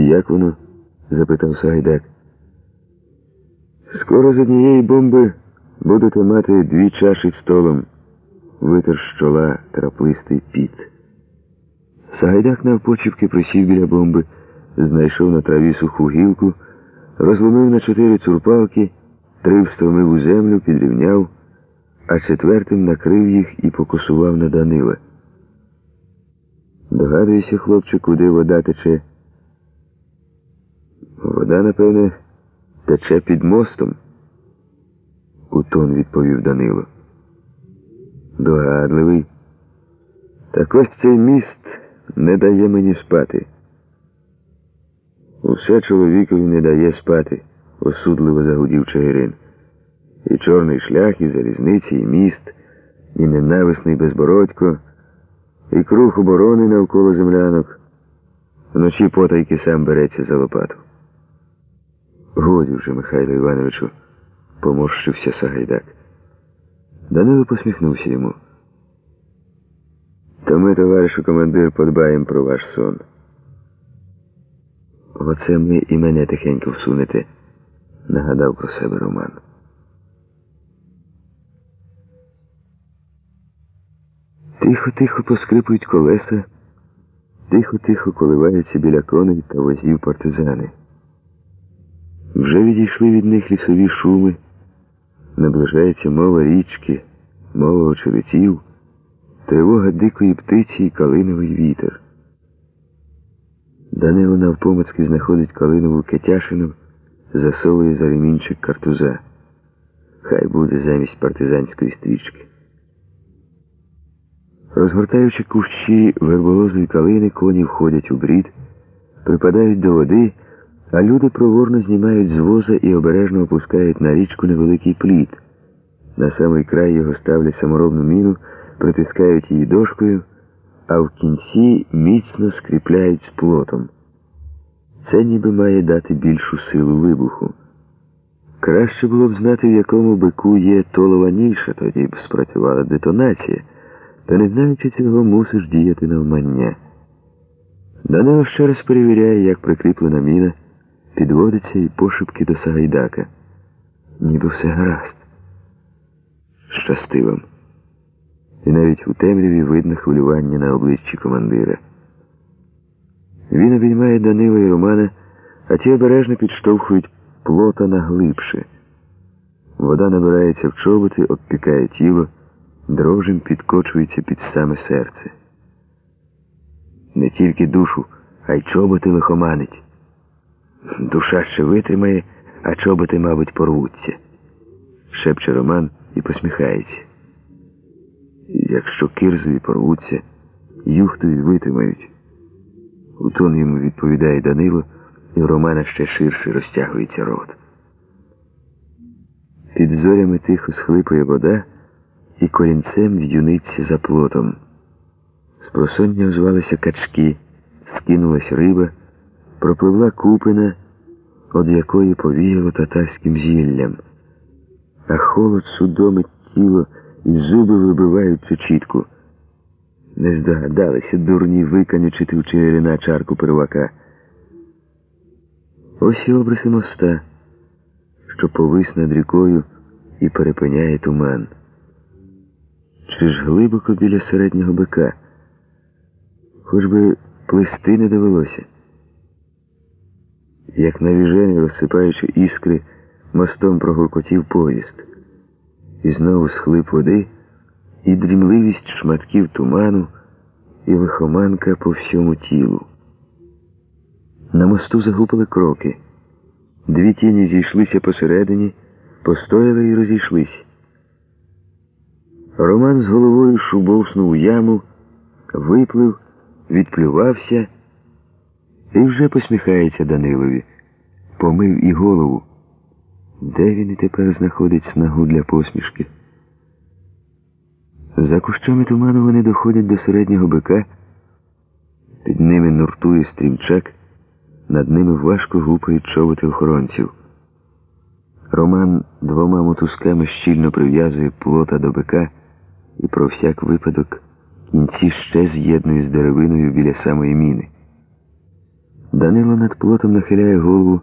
Як воно? запитав Сагайдак. Скоро з однієї бомби будете мати дві чаші столом, витер з чола траплистий піт. Сагайдак навпочіпки присів біля бомби, знайшов на траві суху гілку, розломив на чотири цурпалки, три встромив у землю, підрівняв, а четвертим накрив їх і покосував на Данила. Догадуєшся, хлопче, куди вода тече? Вода, напевне, тече під мостом, у тон відповів Данило. Догадливий. Так ось цей міст не дає мені спати. Усе чоловікові не дає спати, осудливо загудів Чигирин. І чорний шлях, і залізниці, і міст, і ненависний безбородько, і круг оборони навколо землянок. Вночі потайки сам береться за лопату. Годі вже, Михайло Івановичу, поморщився Сагайдак. Данило посміхнувся йому. То ми, товаришу командир, подбаємо про ваш сон. Оце ми і мене тихенько всунете, нагадав про себе Роман. Тихо-тихо поскрипують колеса, тихо-тихо коливаються біля коней та возів партизани. Вже відійшли від них лісові шуми, наближається мова річки, мова очеретів, тривога дикої птиці і калиновий вітер. Данило навпомацьки знаходить калинову кетяшину, засовує за ремінчик картуза. Хай буде замість партизанської стрічки. Розгортаючи кущі верболозої калини, коні входять у брід, припадають до води, а люди проворно знімають з воза і обережно опускають на річку невеликий плід. На самий край його ставлять саморобну міну, притискають її дошкою, а в кінці міцно скріпляють з плотом. Це ніби має дати більшу силу вибуху. Краще було б знати, в якому бику є толова ніша, тоді б спрацювала детонація. Та не знаючи цього, мусиш діяти навмання. Данило ще раз перевіряє, як прикріплена міна, підводиться і пошепки до Сагайдака. Ніби все гаразд. Щасти вам. І навіть у темряві видно хвилювання на обличчі командира. Він обіймає Данила і Романа, а ті обережно підштовхують плота на глибше. Вода набирається в чоботи, обпікає тіло дрожем підкочується під саме серце. Не тільки душу, а й чоботи лихоманить. Душа ще витримає, а чоботи, мабуть, порвуться. Шепче Роман і посміхається. Якщо кирзові порвуться, юхтові витримають. У тон йому відповідає Данило, і в Романа ще ширше розтягується рот. Під зорями тихо схлипує вода і корінцем в'юниться за плотом. З просоння озвалися качки, скинулась риба, пропливла купина, од якої повіяло татарським зіллям, а холод судомить тіло і зуби вибивають цю чітку. Не здогадалися дурні виканючити в Чигирина чарку первака. Ось і обриси моста, що повис над рікою і перепиняє туман. Чи ж глибоко біля середнього бика? Хоч би плести не довелося. Як навіжені, розсипаючи іскри, мостом прогуркотів поїзд. І знову схлип води, і дрімливість шматків туману, і лихоманка по всьому тілу. На мосту загупили кроки. Дві тіні зійшлися посередині, постояли і розійшлись. Роман з головою шубовснув яму, виплив, відплювався і вже посміхається Данилові. Помив і голову. Де він і тепер знаходить снагу для посмішки? За кущами туману вони доходять до середнього бика, під ними нуртує стрімчак, над ними важко гупають чоботи охоронців. Роман двома мотузками щільно прив'язує плота до бика і про всяк випадок кінці ще з'єднує з деревиною біля самої міни. Данило над плотом нахиляє голову